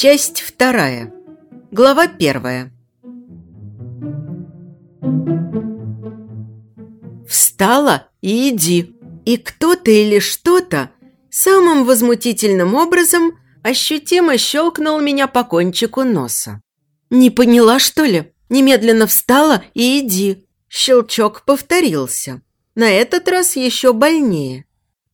Часть вторая. Глава первая. Встала и иди. И кто-то или что-то самым возмутительным образом ощутимо щелкнул меня по кончику носа. «Не поняла, что ли? Немедленно встала и иди». Щелчок повторился. На этот раз еще больнее.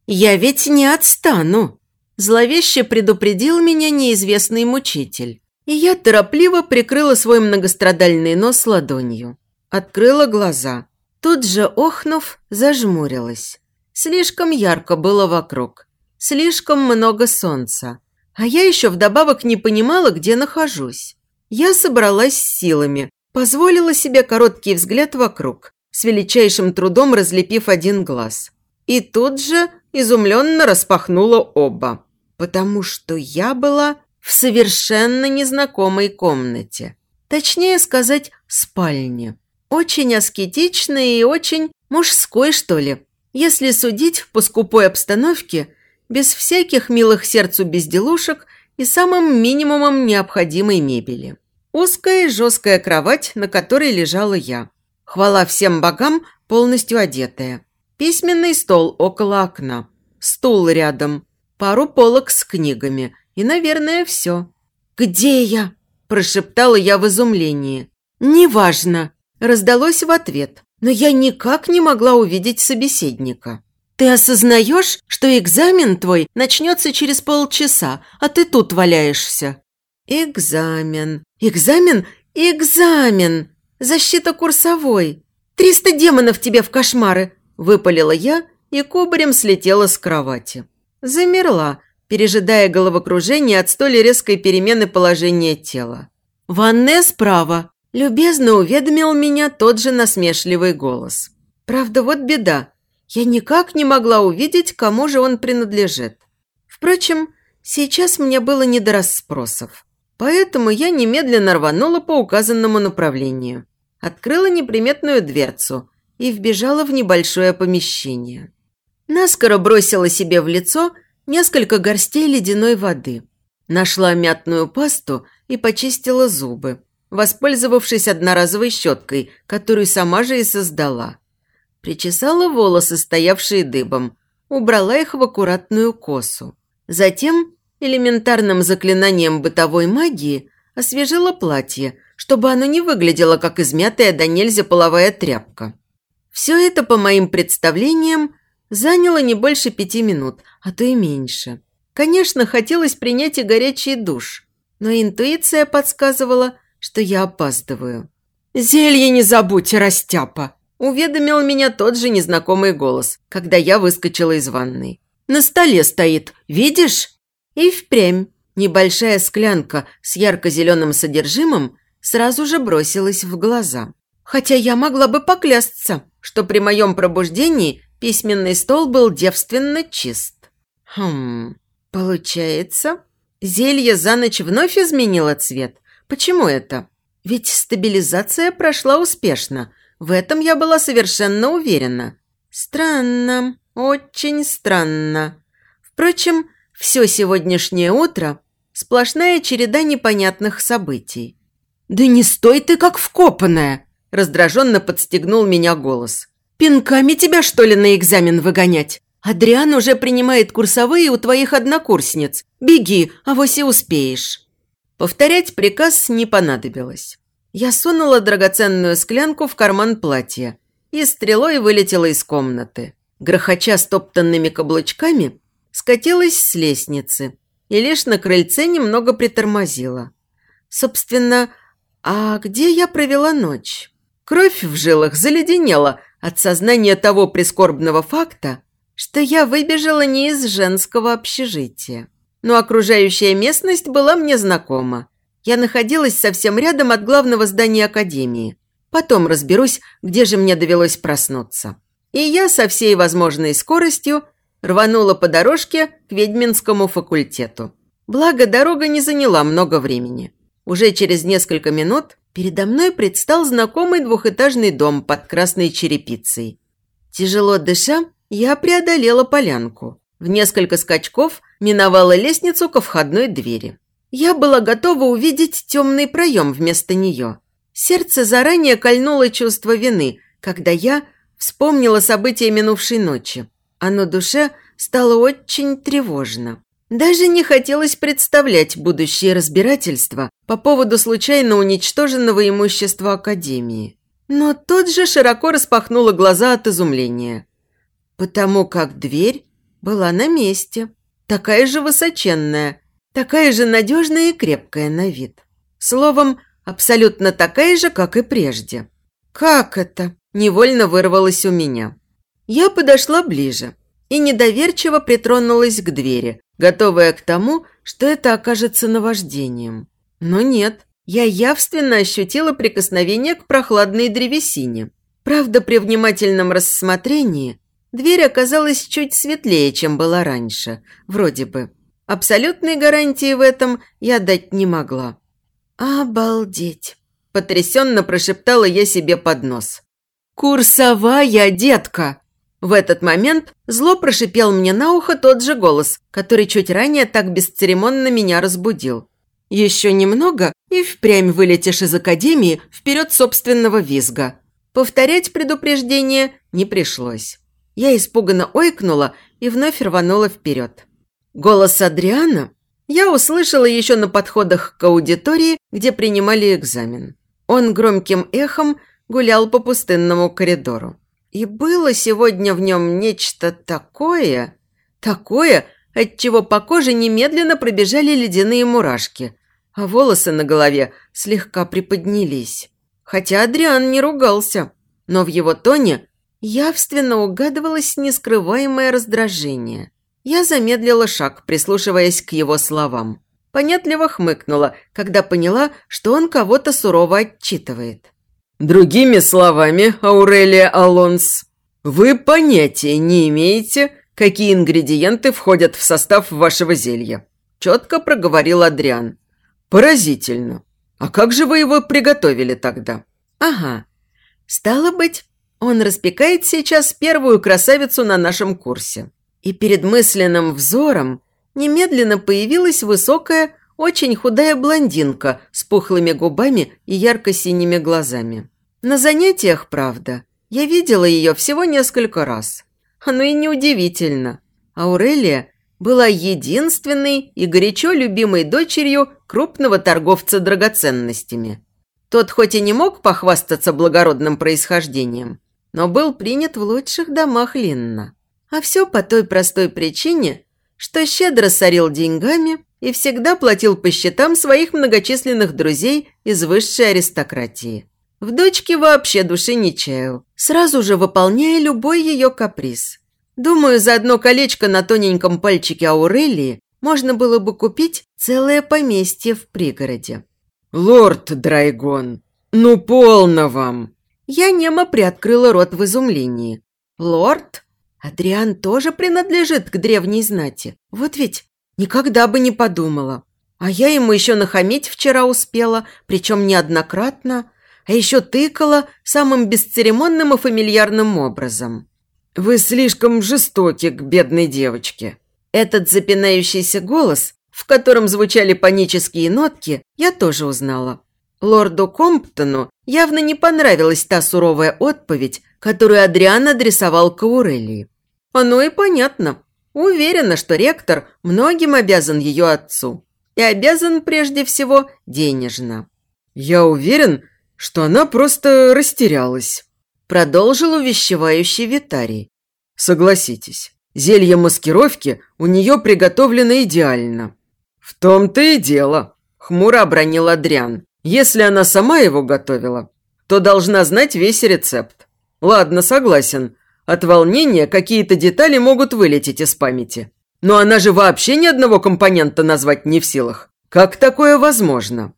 «Я ведь не отстану!» Зловеще предупредил меня неизвестный мучитель. И я торопливо прикрыла свой многострадальный нос ладонью. Открыла глаза. Тут же, охнув, зажмурилась. Слишком ярко было вокруг. Слишком много солнца. А я еще вдобавок не понимала, где нахожусь. Я собралась с силами, позволила себе короткий взгляд вокруг, с величайшим трудом разлепив один глаз. И тут же изумленно распахнула оба потому что я была в совершенно незнакомой комнате. Точнее сказать, спальне. Очень аскетичной и очень мужской, что ли. Если судить по скупой обстановке, без всяких милых сердцу безделушек и самым минимумом необходимой мебели. Узкая жесткая кровать, на которой лежала я. Хвала всем богам, полностью одетая. Письменный стол около окна. Стул рядом пару полок с книгами и, наверное, все. «Где я?» – прошептала я в изумлении. «Неважно», – раздалось в ответ, но я никак не могла увидеть собеседника. «Ты осознаешь, что экзамен твой начнется через полчаса, а ты тут валяешься?» «Экзамен, экзамен, экзамен! Защита курсовой! Триста демонов тебе в кошмары!» – выпалила я и кубарем слетела с кровати. Замерла, пережидая головокружение от столь резкой перемены положения тела. «Ванне справа!» – любезно уведомил меня тот же насмешливый голос. Правда, вот беда. Я никак не могла увидеть, кому же он принадлежит. Впрочем, сейчас мне было не до расспросов. Поэтому я немедленно рванула по указанному направлению. Открыла неприметную дверцу и вбежала в небольшое помещение. Наскоро бросила себе в лицо несколько горстей ледяной воды. Нашла мятную пасту и почистила зубы, воспользовавшись одноразовой щеткой, которую сама же и создала. Причесала волосы, стоявшие дыбом, убрала их в аккуратную косу. Затем элементарным заклинанием бытовой магии освежила платье, чтобы оно не выглядело как измятая до нельзя половая тряпка. Все это, по моим представлениям, Заняло не больше пяти минут, а то и меньше. Конечно, хотелось принять и горячий душ, но интуиция подсказывала, что я опаздываю. «Зелье не забудь, растяпа!» – уведомил меня тот же незнакомый голос, когда я выскочила из ванной. «На столе стоит, видишь?» И впрямь небольшая склянка с ярко-зеленым содержимым сразу же бросилась в глаза. Хотя я могла бы поклясться, что при моем пробуждении Письменный стол был девственно чист. Хм, получается, зелье за ночь вновь изменило цвет. Почему это? Ведь стабилизация прошла успешно. В этом я была совершенно уверена. Странно, очень странно. Впрочем, все сегодняшнее утро – сплошная череда непонятных событий. «Да не стой ты, как вкопанная!» – раздраженно подстегнул меня голос. Пинками тебя, что ли, на экзамен выгонять? Адриан уже принимает курсовые у твоих однокурсниц. Беги, авось и успеешь». Повторять приказ не понадобилось. Я сунула драгоценную склянку в карман платья и стрелой вылетела из комнаты. Грохоча стоптанными каблучками, скатилась с лестницы и лишь на крыльце немного притормозила. Собственно, а где я провела ночь? Кровь в жилах заледенела от сознания того прискорбного факта, что я выбежала не из женского общежития. Но окружающая местность была мне знакома. Я находилась совсем рядом от главного здания академии. Потом разберусь, где же мне довелось проснуться. И я со всей возможной скоростью рванула по дорожке к ведьминскому факультету. Благо, дорога не заняла много времени. Уже через несколько минут передо мной предстал знакомый двухэтажный дом под красной черепицей. Тяжело дыша, я преодолела полянку. В несколько скачков миновала лестницу ко входной двери. Я была готова увидеть темный проем вместо нее. Сердце заранее кольнуло чувство вины, когда я вспомнила события минувшей ночи, а на душе стало очень тревожно. Даже не хотелось представлять будущее разбирательство по поводу случайно уничтоженного имущества Академии. Но тот же широко распахнула глаза от изумления, потому как дверь была на месте, такая же высоченная, такая же надежная и крепкая на вид. Словом, абсолютно такая же, как и прежде. «Как это?» – невольно вырвалось у меня. Я подошла ближе и недоверчиво притронулась к двери, готовая к тому, что это окажется наваждением. Но нет, я явственно ощутила прикосновение к прохладной древесине. Правда, при внимательном рассмотрении дверь оказалась чуть светлее, чем была раньше, вроде бы. Абсолютной гарантии в этом я дать не могла. «Обалдеть!» – потрясенно прошептала я себе под нос. «Курсовая, детка!» В этот момент зло прошипел мне на ухо тот же голос, который чуть ранее так бесцеремонно меня разбудил. Еще немного, и впрямь вылетишь из академии вперед собственного визга. Повторять предупреждение не пришлось. Я испуганно ойкнула и вновь рванула вперед. Голос Адриана я услышала еще на подходах к аудитории, где принимали экзамен. Он громким эхом гулял по пустынному коридору. И было сегодня в нем нечто такое, такое, от чего по коже немедленно пробежали ледяные мурашки, а волосы на голове слегка приподнялись. Хотя Адриан не ругался, но в его тоне явственно угадывалось нескрываемое раздражение. Я замедлила шаг, прислушиваясь к его словам. Понятливо хмыкнула, когда поняла, что он кого-то сурово отчитывает. Другими словами, Аурелия Алонс, вы понятия не имеете, какие ингредиенты входят в состав вашего зелья. Четко проговорил Адриан. Поразительно. А как же вы его приготовили тогда? Ага. Стало быть, он распекает сейчас первую красавицу на нашем курсе. И перед мысленным взором немедленно появилась высокая, очень худая блондинка с пухлыми губами и ярко-синими глазами. На занятиях, правда, я видела ее всего несколько раз. Оно и неудивительно. Аурелия была единственной и горячо любимой дочерью крупного торговца драгоценностями. Тот хоть и не мог похвастаться благородным происхождением, но был принят в лучших домах Линна. А все по той простой причине, что щедро сорил деньгами и всегда платил по счетам своих многочисленных друзей из высшей аристократии. В дочке вообще души не чаял, сразу же выполняя любой ее каприз. Думаю, за одно колечко на тоненьком пальчике Аурелии можно было бы купить целое поместье в пригороде. «Лорд Драйгон, ну полно вам!» Я немо приоткрыла рот в изумлении. «Лорд? Адриан тоже принадлежит к древней знати. Вот ведь Никогда бы не подумала. А я ему еще нахамить вчера успела, причем неоднократно, а еще тыкала самым бесцеремонным и фамильярным образом. «Вы слишком жестоки к бедной девочке». Этот запинающийся голос, в котором звучали панические нотки, я тоже узнала. Лорду Комптону явно не понравилась та суровая отповедь, которую Адриан адресовал Каурелии. Оно и понятно. Уверена, что ректор многим обязан ее отцу. И обязан прежде всего денежно. «Я уверен, что она просто растерялась», – продолжил увещевающий Витарий. «Согласитесь, зелье маскировки у нее приготовлено идеально». «В том-то и дело», – хмуро обронил Адриан. «Если она сама его готовила, то должна знать весь рецепт». «Ладно, согласен. От волнения какие-то детали могут вылететь из памяти. Но она же вообще ни одного компонента назвать не в силах. Как такое возможно?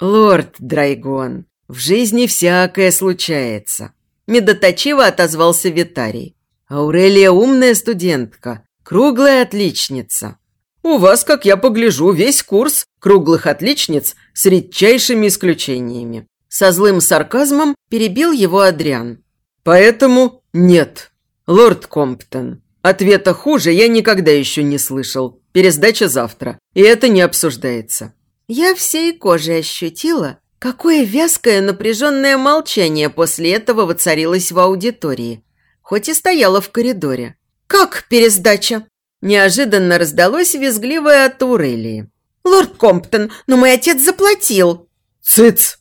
Лорд Драйгон, в жизни всякое случается. Медоточиво отозвался Витарий. Аурелия умная студентка, круглая отличница. У вас, как я погляжу, весь курс круглых отличниц с редчайшими исключениями. Со злым сарказмом перебил его Адриан. Поэтому нет. Лорд Комптон, ответа хуже я никогда еще не слышал. Пересдача завтра, и это не обсуждается. Я всей кожей ощутила, какое вязкое напряженное молчание после этого воцарилось в аудитории, хоть и стояла в коридоре. «Как пересдача?» Неожиданно раздалось визгливое от Урелии. «Лорд Комптон, но мой отец заплатил!» «Цыц!»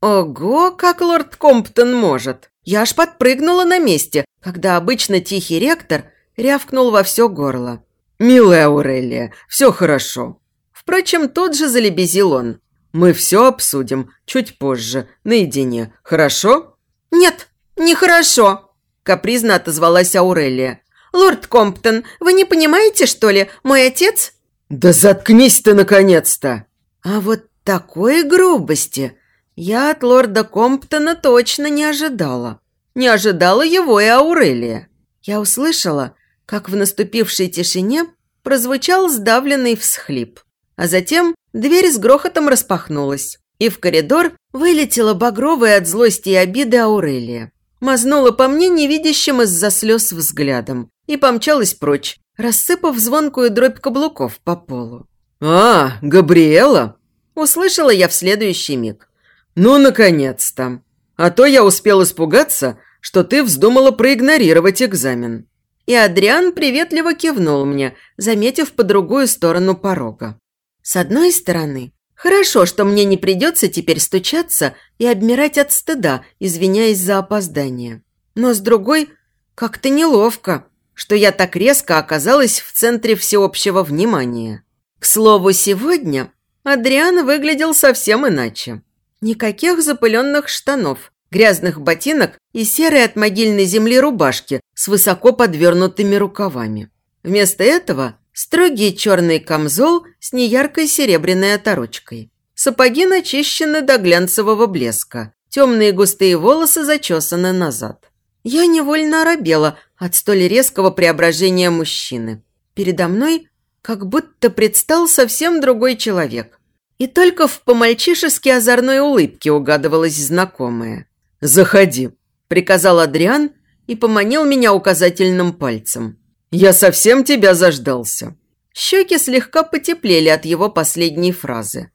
Ого, как лорд Комптон может! Я аж подпрыгнула на месте, когда обычно тихий ректор рявкнул во все горло. «Милая Аурелия, все хорошо». Впрочем, тут же залебезил он. «Мы все обсудим чуть позже, наедине, хорошо?» «Нет, нехорошо», – капризно отозвалась Аурелия. «Лорд Комптон, вы не понимаете, что ли? Мой отец...» «Да заткнись ты, наконец-то!» А вот такой грубости я от лорда Комптона точно не ожидала. Не ожидала его и Аурелия. Я услышала, как в наступившей тишине прозвучал сдавленный всхлип. А затем дверь с грохотом распахнулась, и в коридор вылетела багровая от злости и обиды Аурелия. Мазнула по мне невидящим из-за слез взглядом и помчалась прочь, рассыпав звонкую дробь каблуков по полу. «А, Габриэла!» – услышала я в следующий миг. «Ну, наконец-то! А то я успел испугаться, что ты вздумала проигнорировать экзамен». И Адриан приветливо кивнул мне, заметив по другую сторону порога. С одной стороны, хорошо, что мне не придется теперь стучаться и обмирать от стыда, извиняясь за опоздание. Но с другой, как-то неловко, что я так резко оказалась в центре всеобщего внимания. К слову, сегодня Адриан выглядел совсем иначе. Никаких запыленных штанов, грязных ботинок и серой от могильной земли рубашки с высоко подвернутыми рукавами. Вместо этого строгий черный камзол с неяркой серебряной оторочкой. Сапоги начищены до глянцевого блеска. Темные густые волосы зачесаны назад. Я невольно оробела от столь резкого преображения мужчины. Передо мной как будто предстал совсем другой человек. И только в помальчишески озорной улыбке угадывалась знакомая. «Заходи», – приказал Адриан и поманил меня указательным пальцем. «Я совсем тебя заждался». Щеки слегка потеплели от его последней фразы.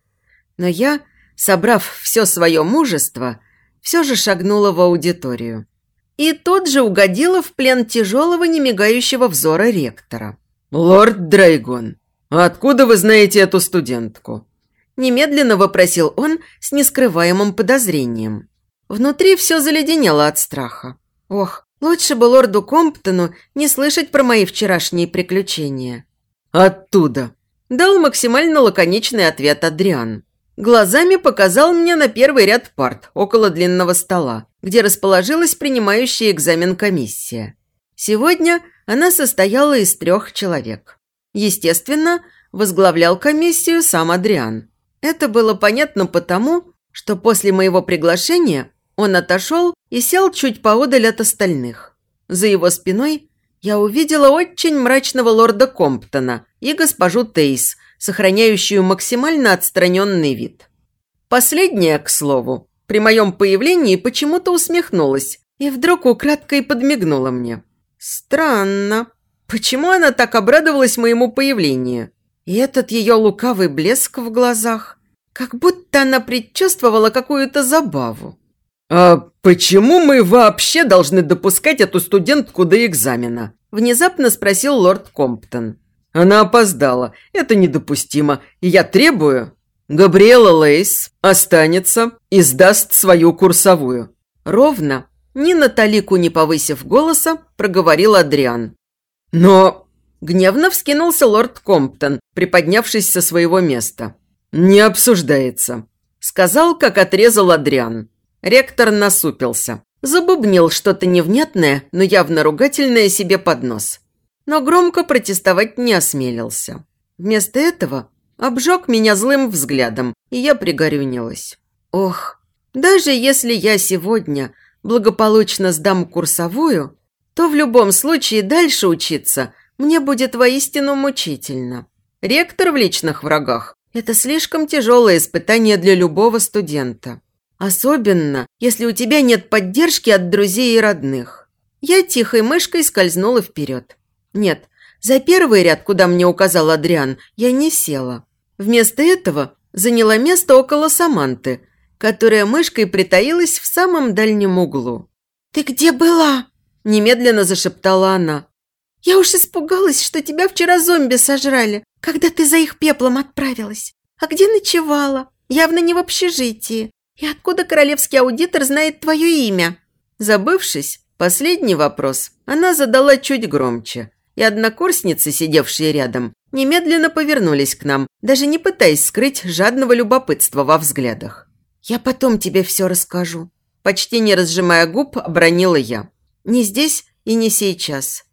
Но я, собрав все свое мужество, все же шагнула в аудиторию и тут же угодила в плен тяжелого немигающего взора ректора. «Лорд Драйгон, откуда вы знаете эту студентку?» Немедленно вопросил он с нескрываемым подозрением. Внутри все заледенело от страха. Ох, лучше бы лорду Комптону не слышать про мои вчерашние приключения. «Оттуда», – дал максимально лаконичный ответ Адриан. Глазами показал мне на первый ряд парт около длинного стола, где расположилась принимающая экзамен комиссия. Сегодня она состояла из трех человек. Естественно, возглавлял комиссию сам Адриан. Это было понятно потому, что после моего приглашения он отошел и сел чуть поодаль от остальных. За его спиной я увидела очень мрачного лорда Комптона и госпожу Тейс, сохраняющую максимально отстраненный вид. Последняя, к слову, при моем появлении почему-то усмехнулась и вдруг украдкой подмигнула мне. Странно. Почему она так обрадовалась моему появлению? И этот ее лукавый блеск в глазах, как будто она предчувствовала какую-то забаву. «А почему мы вообще должны допускать эту студентку до экзамена?» Внезапно спросил лорд Комптон. Она опоздала. Это недопустимо. Я требую... Габриэла Лейс останется и сдаст свою курсовую. Ровно, ни на толику не повысив голоса, проговорил Адриан. Но... Гневно вскинулся лорд Комптон, приподнявшись со своего места. «Не обсуждается», – сказал, как отрезал Адриан. Ректор насупился. Забубнил что-то невнятное, но явно ругательное себе под нос но громко протестовать не осмелился. Вместо этого обжег меня злым взглядом, и я пригорюнилась. Ох, даже если я сегодня благополучно сдам курсовую, то в любом случае дальше учиться мне будет воистину мучительно. Ректор в личных врагах – это слишком тяжелое испытание для любого студента. Особенно, если у тебя нет поддержки от друзей и родных. Я тихой мышкой скользнула вперед. Нет, за первый ряд, куда мне указал Адриан, я не села. Вместо этого заняла место около Саманты, которая мышкой притаилась в самом дальнем углу. «Ты где была?» – немедленно зашептала она. «Я уж испугалась, что тебя вчера зомби сожрали, когда ты за их пеплом отправилась. А где ночевала? Явно не в общежитии. И откуда королевский аудитор знает твое имя?» Забывшись, последний вопрос она задала чуть громче, и однокурсницы, сидевшие рядом, немедленно повернулись к нам, даже не пытаясь скрыть жадного любопытства во взглядах. «Я потом тебе все расскажу», – почти не разжимая губ, обронила я. «Не здесь и не сейчас».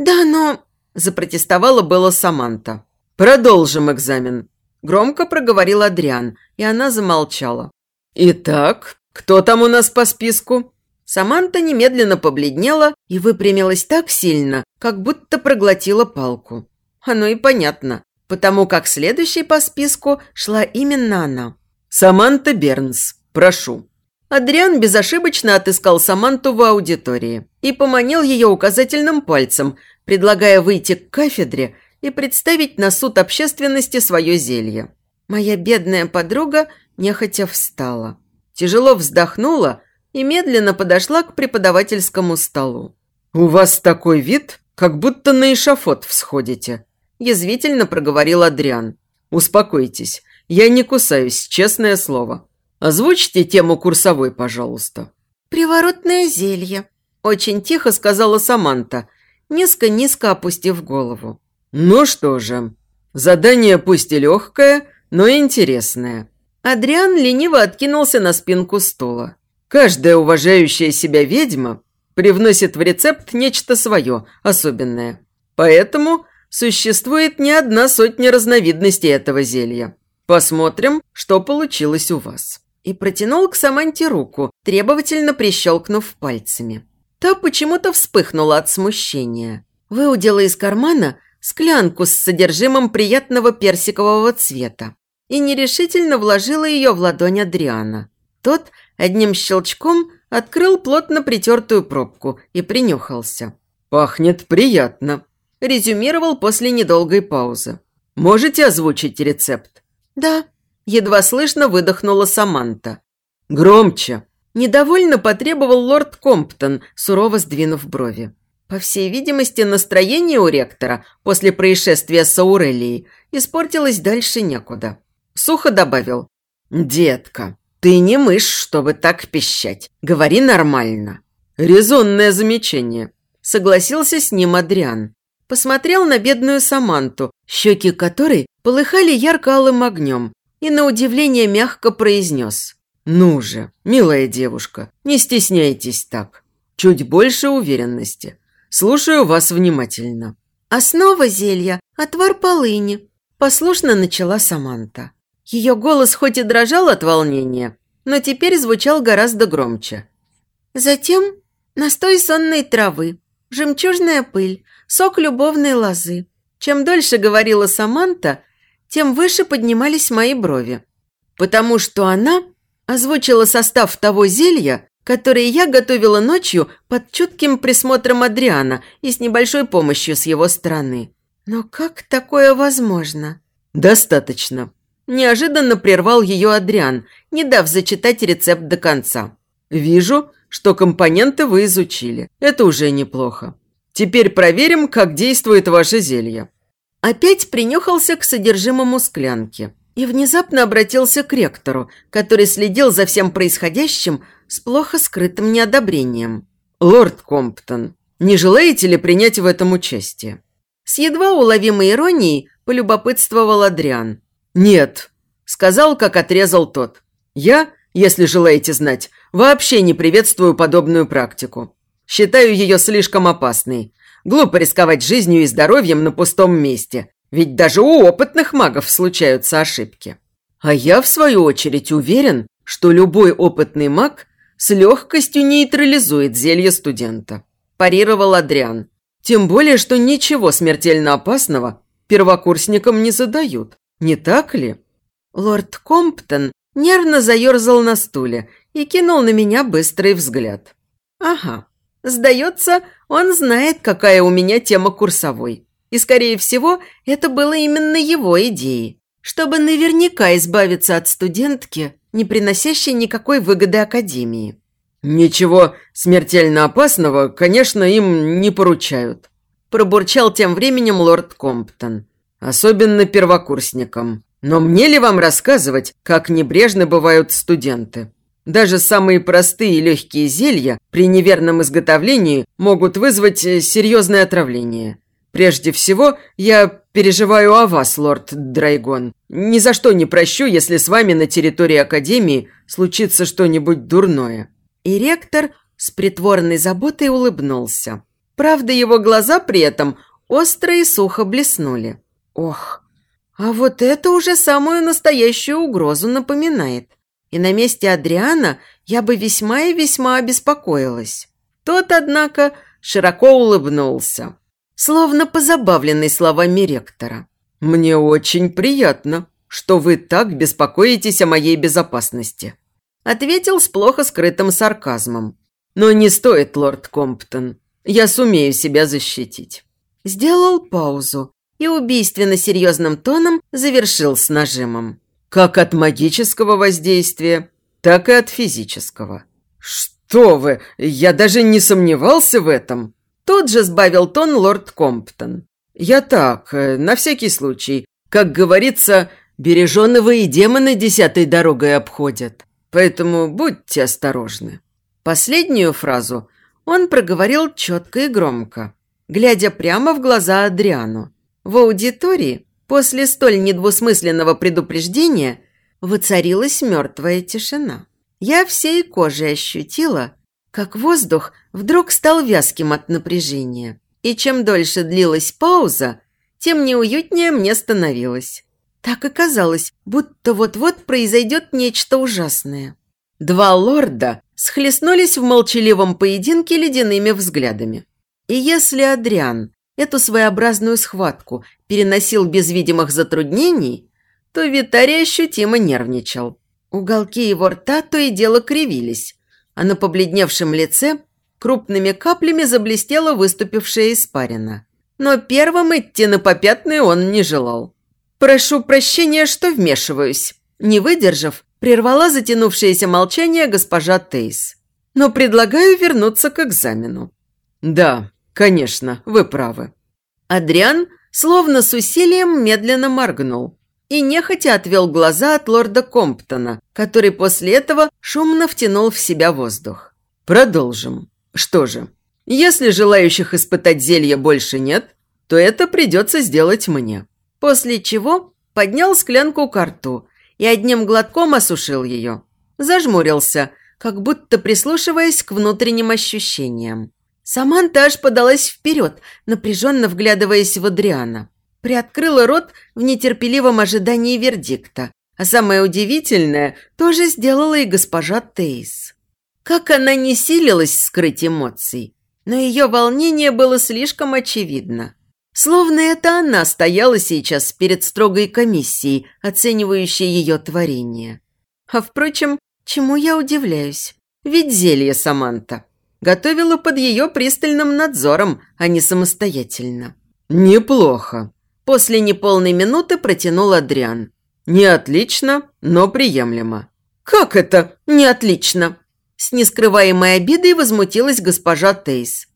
«Да, но...» – запротестовала было Саманта. «Продолжим экзамен», – громко проговорил Адриан, и она замолчала. «Итак, кто там у нас по списку?» Саманта немедленно побледнела и выпрямилась так сильно, как будто проглотила палку. Оно и понятно, потому как следующей по списку шла именно она. «Саманта Бернс, прошу». Адриан безошибочно отыскал Саманту в аудитории и поманил ее указательным пальцем, предлагая выйти к кафедре и представить на суд общественности свое зелье. Моя бедная подруга нехотя встала. Тяжело вздохнула и медленно подошла к преподавательскому столу. «У вас такой вид, как будто на эшафот всходите», – язвительно проговорил Адриан. «Успокойтесь, я не кусаюсь, честное слово. Озвучьте тему курсовой, пожалуйста». «Приворотное зелье», – очень тихо сказала Саманта, низко-низко опустив голову. «Ну что же, задание пусть и легкое, но интересное. Адриан лениво откинулся на спинку стула. «Каждая уважающая себя ведьма привносит в рецепт нечто свое, особенное. Поэтому существует не одна сотня разновидностей этого зелья. Посмотрим, что получилось у вас». И протянул к Саманте руку, требовательно прищелкнув пальцами. Та почему-то вспыхнула от смущения. Выудила из кармана склянку с содержимым приятного персикового цвета и нерешительно вложила ее в ладонь Адриана. Тот одним щелчком открыл плотно притертую пробку и принюхался. «Пахнет приятно», – резюмировал после недолгой паузы. «Можете озвучить рецепт?» «Да», – едва слышно выдохнула Саманта. «Громче!» – недовольно потребовал лорд Комптон, сурово сдвинув брови. По всей видимости, настроение у ректора после происшествия с Аурелией испортилось дальше некуда. Сухо добавил. «Детка, ты не мышь, чтобы так пищать. Говори нормально». «Резонное замечание», – согласился с ним Адриан. Посмотрел на бедную Саманту, щеки которой полыхали ярко-алым огнем, и на удивление мягко произнес. «Ну же, милая девушка, не стесняйтесь так. Чуть больше уверенности. Слушаю вас внимательно». «Основа зелья – отвар полыни», – послушно начала Саманта. Ее голос хоть и дрожал от волнения, но теперь звучал гораздо громче. Затем настой сонной травы, жемчужная пыль, сок любовной лозы. Чем дольше говорила Саманта, тем выше поднимались мои брови. Потому что она озвучила состав того зелья, которое я готовила ночью под чутким присмотром Адриана и с небольшой помощью с его стороны. Но как такое возможно? «Достаточно», Неожиданно прервал ее Адриан, не дав зачитать рецепт до конца. «Вижу, что компоненты вы изучили. Это уже неплохо. Теперь проверим, как действует ваше зелье». Опять принюхался к содержимому склянки и внезапно обратился к ректору, который следил за всем происходящим с плохо скрытым неодобрением. «Лорд Комптон, не желаете ли принять в этом участие?» С едва уловимой иронией полюбопытствовал Адриан. «Нет», – сказал, как отрезал тот. «Я, если желаете знать, вообще не приветствую подобную практику. Считаю ее слишком опасной. Глупо рисковать жизнью и здоровьем на пустом месте, ведь даже у опытных магов случаются ошибки. А я, в свою очередь, уверен, что любой опытный маг с легкостью нейтрализует зелье студента», – парировал Адриан. «Тем более, что ничего смертельно опасного первокурсникам не задают, не так ли?» Лорд Комптон нервно заерзал на стуле и кинул на меня быстрый взгляд. «Ага, сдается, он знает, какая у меня тема курсовой. И, скорее всего, это было именно его идеей, чтобы наверняка избавиться от студентки, не приносящей никакой выгоды Академии. «Ничего смертельно опасного, конечно, им не поручают», – пробурчал тем временем лорд Комптон. «Особенно первокурсникам. Но мне ли вам рассказывать, как небрежны бывают студенты? Даже самые простые и легкие зелья при неверном изготовлении могут вызвать э, серьезное отравление. Прежде всего, я переживаю о вас, лорд Драйгон. Ни за что не прощу, если с вами на территории Академии случится что-нибудь дурное». И ректор с притворной заботой улыбнулся. Правда, его глаза при этом остро и сухо блеснули. Ох, а вот это уже самую настоящую угрозу напоминает. И на месте Адриана я бы весьма и весьма обеспокоилась. Тот, однако, широко улыбнулся, словно позабавленный словами ректора. «Мне очень приятно, что вы так беспокоитесь о моей безопасности», ответил с плохо скрытым сарказмом. «Но не стоит, лорд Комптон. Я сумею себя защитить». Сделал паузу и убийственно серьезным тоном завершил с нажимом. «Как от магического воздействия, так и от физического». «Что вы! Я даже не сомневался в этом!» Тут же сбавил тон лорд Комптон. «Я так, э, на всякий случай. Как говорится, береженного и демоны десятой дорогой обходят. Поэтому будьте осторожны». Последнюю фразу он проговорил четко и громко, глядя прямо в глаза Адриану. В аудитории после столь недвусмысленного предупреждения воцарилась мертвая тишина. Я всей кожей ощутила, как воздух вдруг стал вязким от напряжения. И чем дольше длилась пауза, тем неуютнее мне становилось. Так и казалось, будто вот-вот произойдет нечто ужасное. Два лорда схлестнулись в молчаливом поединке ледяными взглядами. И если Адриан эту своеобразную схватку переносил без видимых затруднений, то Витарий ощутимо нервничал. Уголки его рта то и дело кривились, а на побледневшем лице крупными каплями заблестела выступившая испарина. Но первым идти на попятный он не желал. «Прошу прощения, что вмешиваюсь». Не выдержав, прервала затянувшееся молчание госпожа Тейс. «Но предлагаю вернуться к экзамену». «Да, конечно, вы правы». Адриан словно с усилием медленно моргнул и нехотя отвел глаза от лорда Комптона, который после этого шумно втянул в себя воздух. «Продолжим. Что же, если желающих испытать зелье больше нет, то это придется сделать мне после чего поднял склянку к рту и одним глотком осушил ее. Зажмурился, как будто прислушиваясь к внутренним ощущениям. Саманта аж подалась вперед, напряженно вглядываясь в Адриана. Приоткрыла рот в нетерпеливом ожидании вердикта, а самое удивительное тоже сделала и госпожа Тейс. Как она не силилась скрыть эмоций, но ее волнение было слишком очевидно. Словно это она стояла сейчас перед строгой комиссией, оценивающей ее творение. А впрочем, чему я удивляюсь? Ведь зелье Саманта готовила под ее пристальным надзором, а не самостоятельно. «Неплохо», – после неполной минуты протянул Адриан. «Не отлично, но приемлемо». «Как это не отлично?» С нескрываемой обидой возмутилась госпожа Тейс.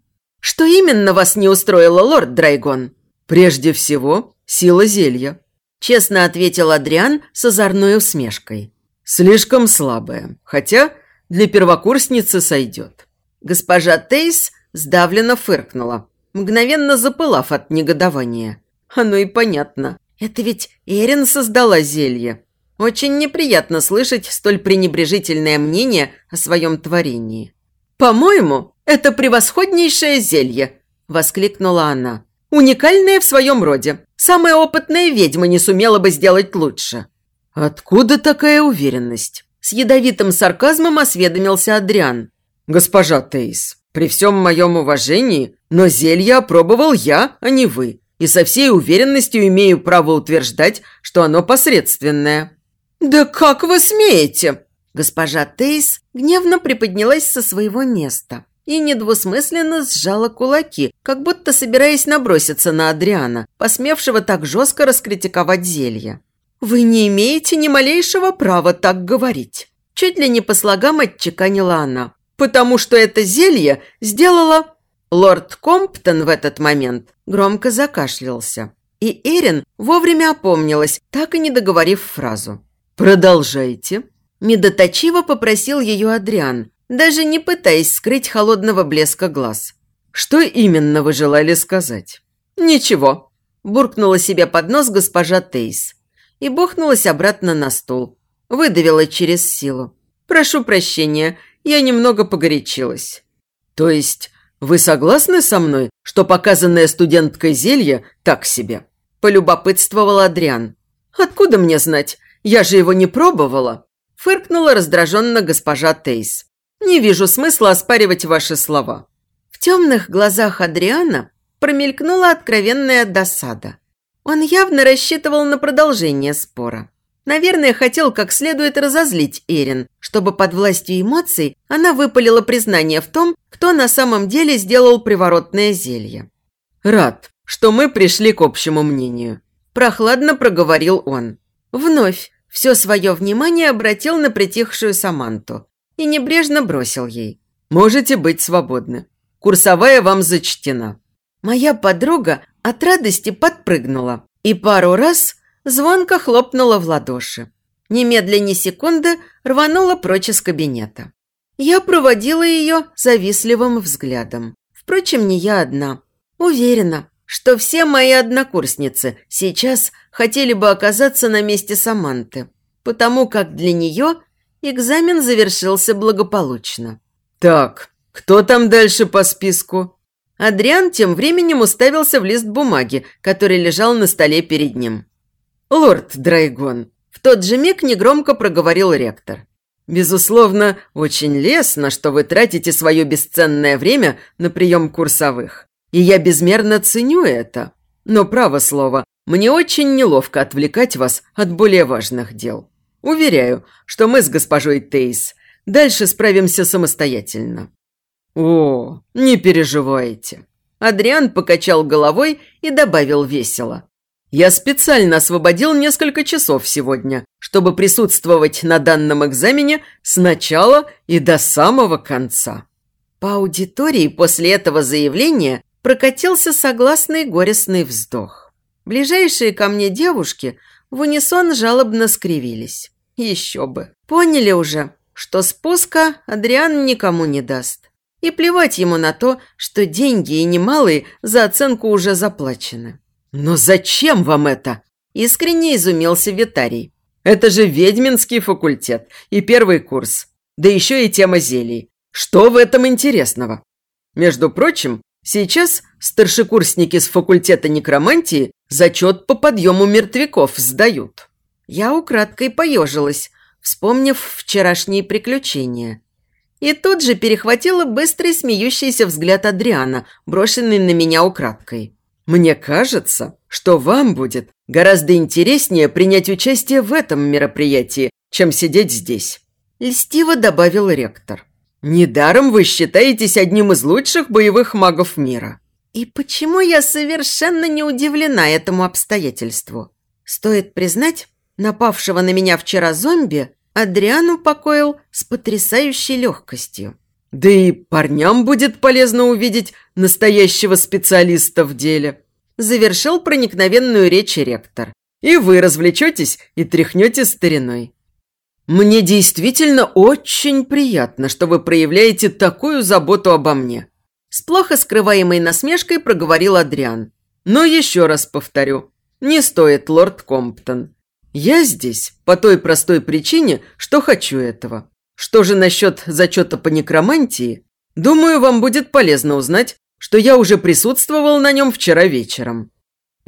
Что именно вас не устроило, лорд Драйгон?» «Прежде всего, сила зелья», – честно ответил Адриан с озорной усмешкой. «Слишком слабая, хотя для первокурсницы сойдет». Госпожа Тейс сдавленно фыркнула, мгновенно запылав от негодования. Оно и понятно. Это ведь Эрин создала зелье. Очень неприятно слышать столь пренебрежительное мнение о своем творении. «По-моему, «Это превосходнейшее зелье!» – воскликнула она. «Уникальное в своем роде. Самая опытная ведьма не сумела бы сделать лучше». «Откуда такая уверенность?» С ядовитым сарказмом осведомился Адриан. «Госпожа Тейс, при всем моем уважении, но зелье опробовал я, а не вы. и со всей уверенностью имею право утверждать, что оно посредственное». «Да как вы смеете?» Госпожа Тейс гневно приподнялась со своего места и недвусмысленно сжала кулаки, как будто собираясь наброситься на Адриана, посмевшего так жестко раскритиковать зелье. «Вы не имеете ни малейшего права так говорить!» Чуть ли не по слогам отчеканила она. «Потому что это зелье сделала...» Лорд Комптон в этот момент громко закашлялся. И Эрин вовремя опомнилась, так и не договорив фразу. «Продолжайте», – медоточиво попросил ее Адриан, даже не пытаясь скрыть холодного блеска глаз. «Что именно вы желали сказать?» «Ничего», – буркнула себе под нос госпожа Тейс и бухнулась обратно на стул. Выдавила через силу. «Прошу прощения, я немного погорячилась». «То есть вы согласны со мной, что показанное студенткой зелье так себе?» – полюбопытствовал Адриан. «Откуда мне знать? Я же его не пробовала!» – фыркнула раздраженно госпожа Тейс. Не вижу смысла оспаривать ваши слова». В темных глазах Адриана промелькнула откровенная досада. Он явно рассчитывал на продолжение спора. Наверное, хотел как следует разозлить Эрин, чтобы под властью эмоций она выпалила признание в том, кто на самом деле сделал приворотное зелье. «Рад, что мы пришли к общему мнению», – прохладно проговорил он. Вновь все свое внимание обратил на притихшую Саманту и небрежно бросил ей. «Можете быть свободны. Курсовая вам зачтена». Моя подруга от радости подпрыгнула и пару раз звонко хлопнула в ладоши. Немедленно ни секунды рванула прочь из кабинета. Я проводила ее завистливым взглядом. Впрочем, не я одна. Уверена, что все мои однокурсницы сейчас хотели бы оказаться на месте Саманты, потому как для нее Экзамен завершился благополучно. «Так, кто там дальше по списку?» Адриан тем временем уставился в лист бумаги, который лежал на столе перед ним. «Лорд Драйгон», – в тот же миг негромко проговорил ректор. «Безусловно, очень лестно, что вы тратите свое бесценное время на прием курсовых. И я безмерно ценю это. Но, право слово, мне очень неловко отвлекать вас от более важных дел». Уверяю, что мы с госпожой Тейс дальше справимся самостоятельно». «О, не переживайте». Адриан покачал головой и добавил весело. «Я специально освободил несколько часов сегодня, чтобы присутствовать на данном экзамене с начала и до самого конца». По аудитории после этого заявления прокатился согласный горестный вздох. Ближайшие ко мне девушки в унисон жалобно скривились. Еще бы. Поняли уже, что спуска Адриан никому не даст. И плевать ему на то, что деньги и немалые за оценку уже заплачены. «Но зачем вам это?» – искренне изумился Витарий. «Это же ведьминский факультет и первый курс. Да еще и тема зелий. Что в этом интересного? Между прочим, сейчас старшекурсники с факультета некромантии зачет по подъему мертвяков сдают». Я украдкой поежилась, вспомнив вчерашние приключения. И тут же перехватила быстрый смеющийся взгляд Адриана, брошенный на меня украдкой. «Мне кажется, что вам будет гораздо интереснее принять участие в этом мероприятии, чем сидеть здесь», – льстиво добавил ректор. «Недаром вы считаетесь одним из лучших боевых магов мира». И почему я совершенно не удивлена этому обстоятельству? Стоит признать, Напавшего на меня вчера зомби Адриан упокоил с потрясающей легкостью. Да и парням будет полезно увидеть настоящего специалиста в деле. Завершил проникновенную речь ректор. И вы развлечетесь и тряхнете стариной. Мне действительно очень приятно, что вы проявляете такую заботу обо мне. С плохо скрываемой насмешкой проговорил Адриан. Но еще раз повторю, не стоит, лорд Комптон. Я здесь по той простой причине, что хочу этого. Что же насчет зачета по некромантии? Думаю, вам будет полезно узнать, что я уже присутствовал на нем вчера вечером».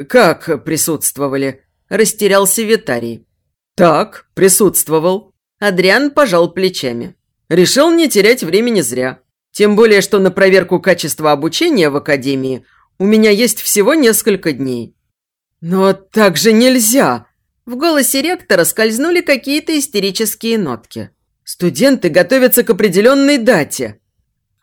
«Как присутствовали?» – растерялся Витарий. «Так, присутствовал». Адриан пожал плечами. «Решил не терять времени зря. Тем более, что на проверку качества обучения в академии У меня есть всего несколько дней». «Но так же нельзя!» В голосе ректора скользнули какие-то истерические нотки. «Студенты готовятся к определенной дате».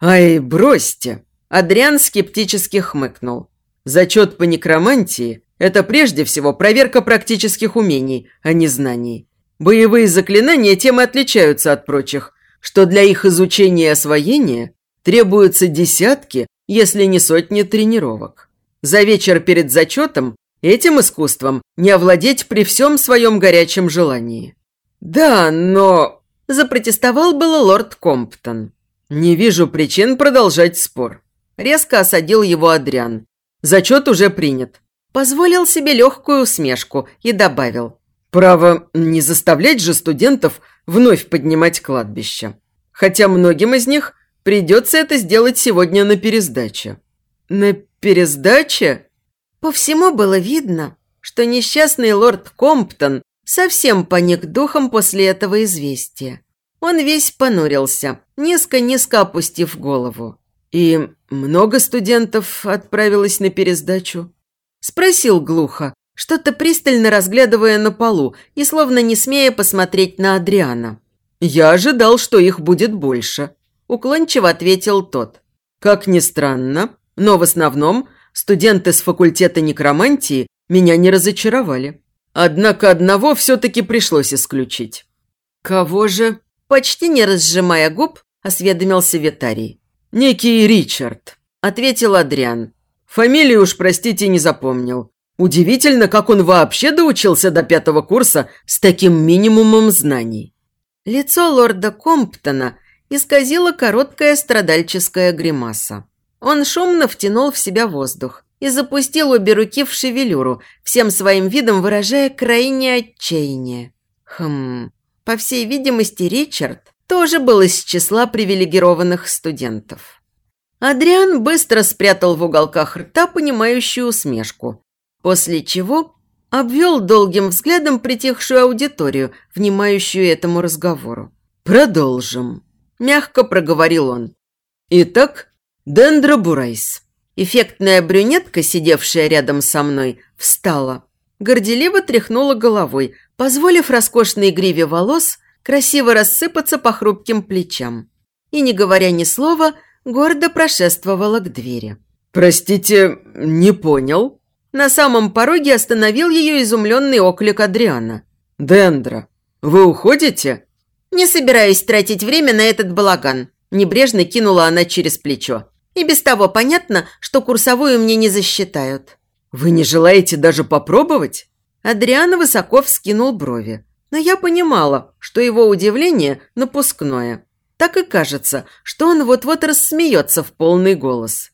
«Ай, бросьте!» Адриан скептически хмыкнул. «Зачет по некромантии – это прежде всего проверка практических умений, а не знаний. Боевые заклинания тем и отличаются от прочих, что для их изучения и освоения требуются десятки, если не сотни тренировок. За вечер перед зачетом этим искусством не овладеть при всем своем горячем желании. «Да, но...» – запротестовал было лорд Комптон. «Не вижу причин продолжать спор». Резко осадил его Адриан. «Зачет уже принят». Позволил себе легкую усмешку и добавил. «Право, не заставлять же студентов вновь поднимать кладбище. Хотя многим из них придется это сделать сегодня на пересдаче». «На пересдаче?» По всему было видно, что несчастный лорд Комптон совсем поник духом после этого известия. Он весь понурился, низко-низко опустив голову. «И много студентов отправилось на пересдачу?» Спросил глухо, что-то пристально разглядывая на полу и словно не смея посмотреть на Адриана. «Я ожидал, что их будет больше», – уклончиво ответил тот. «Как ни странно, но в основном студенты с факультета некромантии меня не разочаровали. Однако одного все-таки пришлось исключить. Кого же? Почти не разжимая губ, осведомился Витарий. «Некий Ричард», – ответил Адриан. «Фамилию уж, простите, не запомнил. Удивительно, как он вообще доучился до пятого курса с таким минимумом знаний». Лицо лорда Комптона исказило короткая страдальческая гримаса. Он шумно втянул в себя воздух и запустил обе руки в шевелюру, всем своим видом выражая крайнее отчаяние. Хм, по всей видимости, Ричард тоже был из числа привилегированных студентов. Адриан быстро спрятал в уголках рта понимающую усмешку, после чего обвел долгим взглядом притихшую аудиторию, внимающую этому разговору. «Продолжим», – мягко проговорил он. «Итак, Дендра Бурайс. Эффектная брюнетка, сидевшая рядом со мной, встала. Горделиво тряхнула головой, позволив роскошной гриве волос красиво рассыпаться по хрупким плечам. И, не говоря ни слова, гордо прошествовала к двери. «Простите, не понял?» На самом пороге остановил ее изумленный оклик Адриана. «Дендра, вы уходите?» «Не собираюсь тратить время на этот балаган», – небрежно кинула она через плечо. И без того понятно, что курсовую мне не засчитают». «Вы не желаете даже попробовать?» Адриан высоко вскинул брови. Но я понимала, что его удивление напускное. Так и кажется, что он вот-вот рассмеется в полный голос.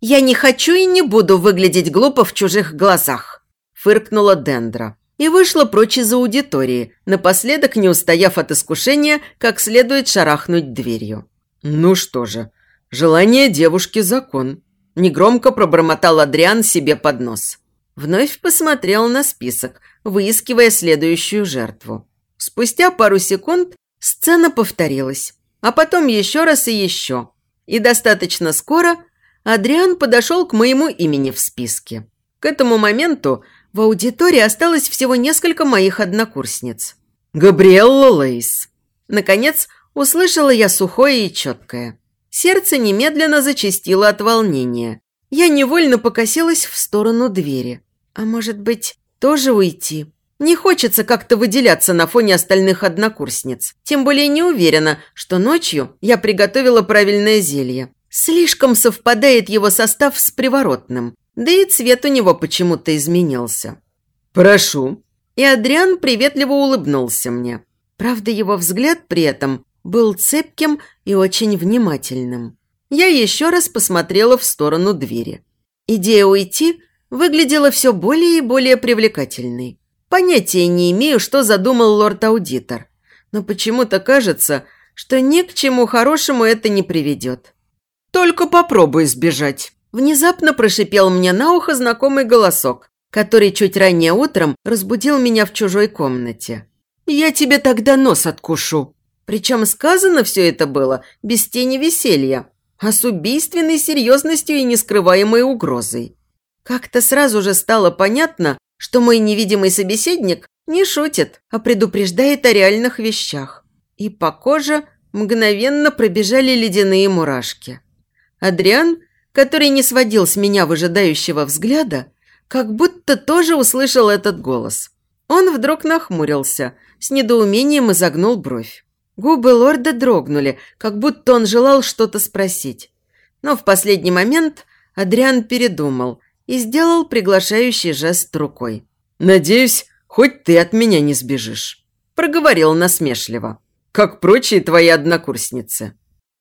«Я не хочу и не буду выглядеть глупо в чужих глазах», – фыркнула Дендра. И вышла прочь из аудитории, напоследок не устояв от искушения, как следует шарахнуть дверью. «Ну что же, «Желание девушки – закон», – негромко пробормотал Адриан себе под нос. Вновь посмотрел на список, выискивая следующую жертву. Спустя пару секунд сцена повторилась, а потом еще раз и еще. И достаточно скоро Адриан подошел к моему имени в списке. К этому моменту в аудитории осталось всего несколько моих однокурсниц. «Габриэлла Лейс». Наконец, услышала я сухое и четкое. Сердце немедленно зачастило от волнения. Я невольно покосилась в сторону двери. А может быть, тоже уйти? Не хочется как-то выделяться на фоне остальных однокурсниц. Тем более не уверена, что ночью я приготовила правильное зелье. Слишком совпадает его состав с приворотным. Да и цвет у него почему-то изменился. «Прошу». И Адриан приветливо улыбнулся мне. Правда, его взгляд при этом был цепким и очень внимательным. Я еще раз посмотрела в сторону двери. Идея уйти выглядела все более и более привлекательной. Понятия не имею, что задумал лорд-аудитор, но почему-то кажется, что ни к чему хорошему это не приведет. «Только попробуй сбежать», – внезапно прошипел мне на ухо знакомый голосок, который чуть ранее утром разбудил меня в чужой комнате. «Я тебе тогда нос откушу». Причем сказано все это было без тени веселья, а с убийственной серьезностью и нескрываемой угрозой. Как-то сразу же стало понятно, что мой невидимый собеседник не шутит, а предупреждает о реальных вещах. И по коже мгновенно пробежали ледяные мурашки. Адриан, который не сводил с меня выжидающего взгляда, как будто тоже услышал этот голос. Он вдруг нахмурился, с недоумением изогнул бровь. Губы лорда дрогнули, как будто он желал что-то спросить. Но в последний момент Адриан передумал и сделал приглашающий жест рукой. «Надеюсь, хоть ты от меня не сбежишь», – проговорил насмешливо, как прочие твои однокурсницы.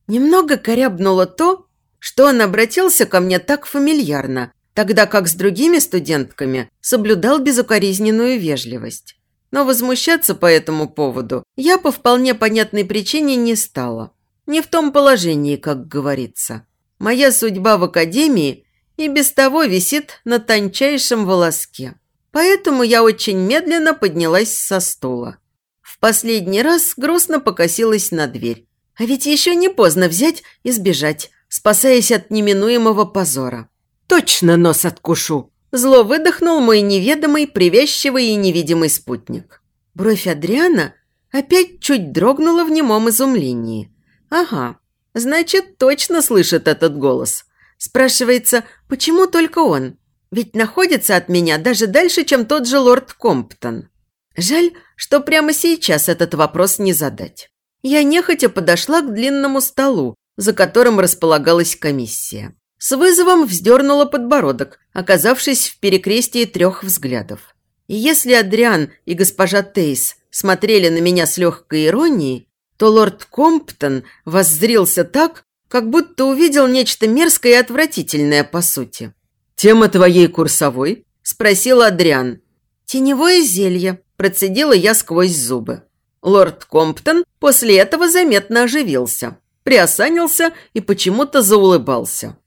Немного корябнуло то, что он обратился ко мне так фамильярно, тогда как с другими студентками соблюдал безукоризненную вежливость. Но возмущаться по этому поводу я по вполне понятной причине не стала. Не в том положении, как говорится. Моя судьба в академии и без того висит на тончайшем волоске. Поэтому я очень медленно поднялась со стула. В последний раз грустно покосилась на дверь. А ведь еще не поздно взять и сбежать, спасаясь от неминуемого позора. Точно нос откушу!» Зло выдохнул мой неведомый, привязчивый и невидимый спутник. Бровь Адриана опять чуть дрогнула в немом изумлении. «Ага, значит, точно слышит этот голос. Спрашивается, почему только он? Ведь находится от меня даже дальше, чем тот же лорд Комптон. Жаль, что прямо сейчас этот вопрос не задать. Я нехотя подошла к длинному столу, за которым располагалась комиссия. С вызовом вздернула подбородок, оказавшись в перекрестии трех взглядов. И если Адриан и госпожа Тейс смотрели на меня с легкой иронией, то лорд Комптон воззрился так, как будто увидел нечто мерзкое и отвратительное по сути. «Тема твоей курсовой?» – спросил Адриан. «Теневое зелье», – процедила я сквозь зубы. Лорд Комптон после этого заметно оживился, приосанился и почему-то заулыбался.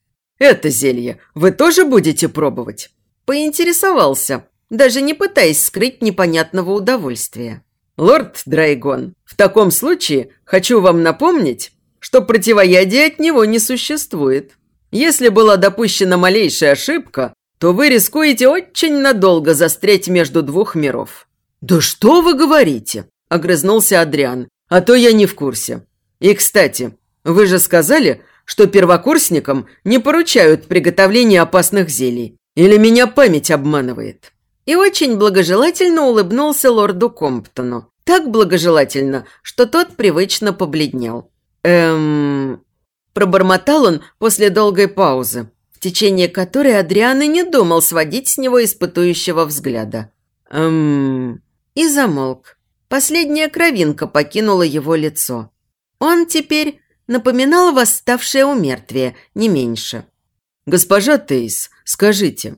«Это зелье вы тоже будете пробовать?» Поинтересовался, даже не пытаясь скрыть непонятного удовольствия. «Лорд Драйгон, в таком случае хочу вам напомнить, что противоядия от него не существует. Если была допущена малейшая ошибка, то вы рискуете очень надолго застрять между двух миров». «Да что вы говорите?» – огрызнулся Адриан. «А то я не в курсе. И, кстати, вы же сказали, что первокурсникам не поручают приготовление опасных зелий. Или меня память обманывает?» И очень благожелательно улыбнулся лорду Комптону. Так благожелательно, что тот привычно побледнел. «Эм...» Пробормотал он после долгой паузы, в течение которой Адриан и не думал сводить с него испытующего взгляда. «Эм...» И замолк. Последняя кровинка покинула его лицо. Он теперь напоминал восставшее умертвие, не меньше. «Госпожа Тейс, скажите,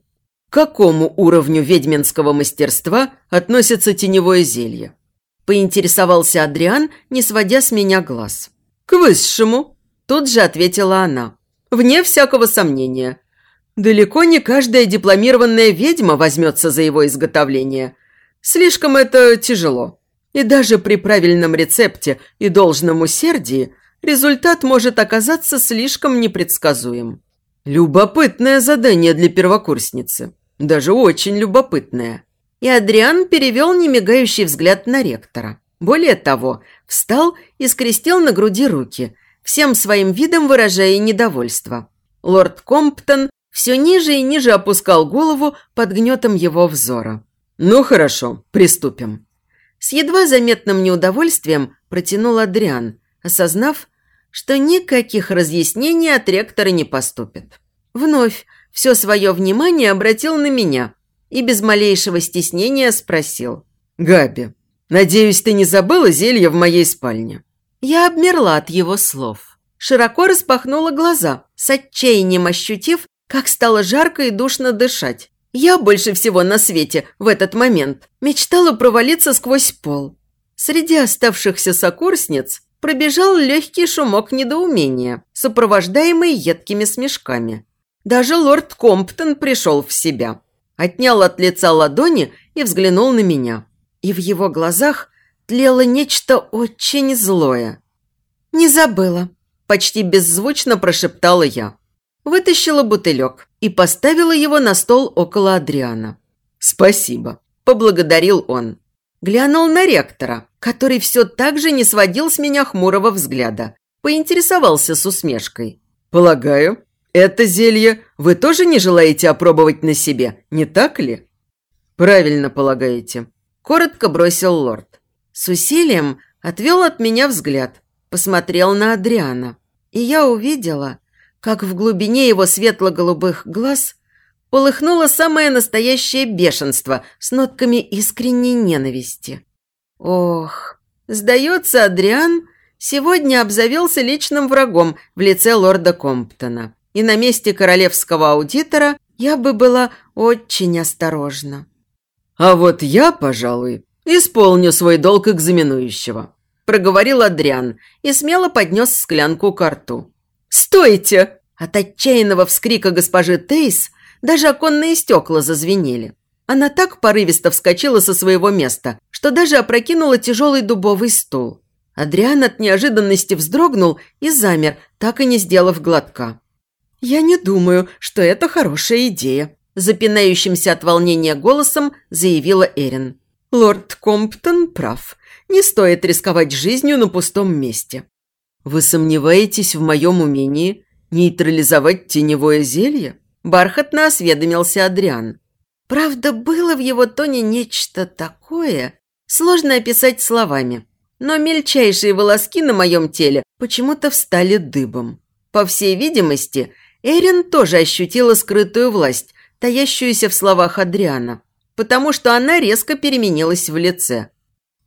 к какому уровню ведьминского мастерства относится теневое зелье?» Поинтересовался Адриан, не сводя с меня глаз. «К высшему», – тут же ответила она. «Вне всякого сомнения. Далеко не каждая дипломированная ведьма возьмется за его изготовление. Слишком это тяжело. И даже при правильном рецепте и должном усердии результат может оказаться слишком непредсказуем. Любопытное задание для первокурсницы. Даже очень любопытное. И Адриан перевел немигающий взгляд на ректора. Более того, встал и скрестил на груди руки, всем своим видом выражая недовольство. Лорд Комптон все ниже и ниже опускал голову под гнетом его взора. «Ну хорошо, приступим». С едва заметным неудовольствием протянул Адриан, осознав, что никаких разъяснений от ректора не поступит. Вновь все свое внимание обратил на меня и без малейшего стеснения спросил. «Габи, надеюсь, ты не забыла зелье в моей спальне?» Я обмерла от его слов. Широко распахнула глаза, с отчаянием ощутив, как стало жарко и душно дышать. Я больше всего на свете в этот момент мечтала провалиться сквозь пол. Среди оставшихся сокурсниц пробежал легкий шумок недоумения, сопровождаемый едкими смешками. Даже лорд Комптон пришел в себя. Отнял от лица ладони и взглянул на меня. И в его глазах тлело нечто очень злое. «Не забыла», – почти беззвучно прошептала я. Вытащила бутылек, и поставила его на стол около Адриана. «Спасибо», – поблагодарил он. Глянул на ректора, который все так же не сводил с меня хмурого взгляда. Поинтересовался с усмешкой. «Полагаю, это зелье вы тоже не желаете опробовать на себе, не так ли?» «Правильно полагаете», – коротко бросил лорд. С усилием отвел от меня взгляд, посмотрел на Адриана. И я увидела, как в глубине его светло-голубых глаз полыхнуло самое настоящее бешенство с нотками искренней ненависти. Ох, сдается, Адриан сегодня обзавелся личным врагом в лице лорда Комптона. И на месте королевского аудитора я бы была очень осторожна. «А вот я, пожалуй, исполню свой долг экзаменующего», – проговорил Адриан и смело поднес склянку к рту. «Стойте!» От отчаянного вскрика госпожи Тейс – даже оконные стекла зазвенели. Она так порывисто вскочила со своего места, что даже опрокинула тяжелый дубовый стул. Адриан от неожиданности вздрогнул и замер, так и не сделав глотка. «Я не думаю, что это хорошая идея», – запинающимся от волнения голосом заявила Эрин. «Лорд Комптон прав. Не стоит рисковать жизнью на пустом месте». «Вы сомневаетесь в моем умении нейтрализовать теневое зелье?» Бархатно осведомился Адриан. Правда, было в его тоне нечто такое, сложно описать словами. Но мельчайшие волоски на моем теле почему-то встали дыбом. По всей видимости, Эрин тоже ощутила скрытую власть, таящуюся в словах Адриана, потому что она резко переменилась в лице.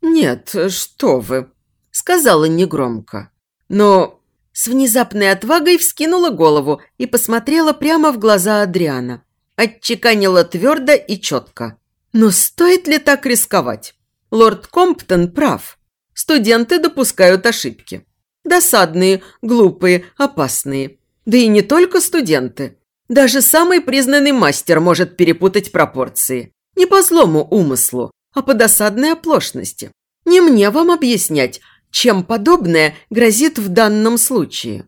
«Нет, что вы», – сказала негромко. «Но с внезапной отвагой вскинула голову и посмотрела прямо в глаза Адриана. Отчеканила твердо и четко. Но стоит ли так рисковать? Лорд Комптон прав. Студенты допускают ошибки. Досадные, глупые, опасные. Да и не только студенты. Даже самый признанный мастер может перепутать пропорции. Не по злому умыслу, а по досадной оплошности. Не мне вам объяснять, чем подобное грозит в данном случае.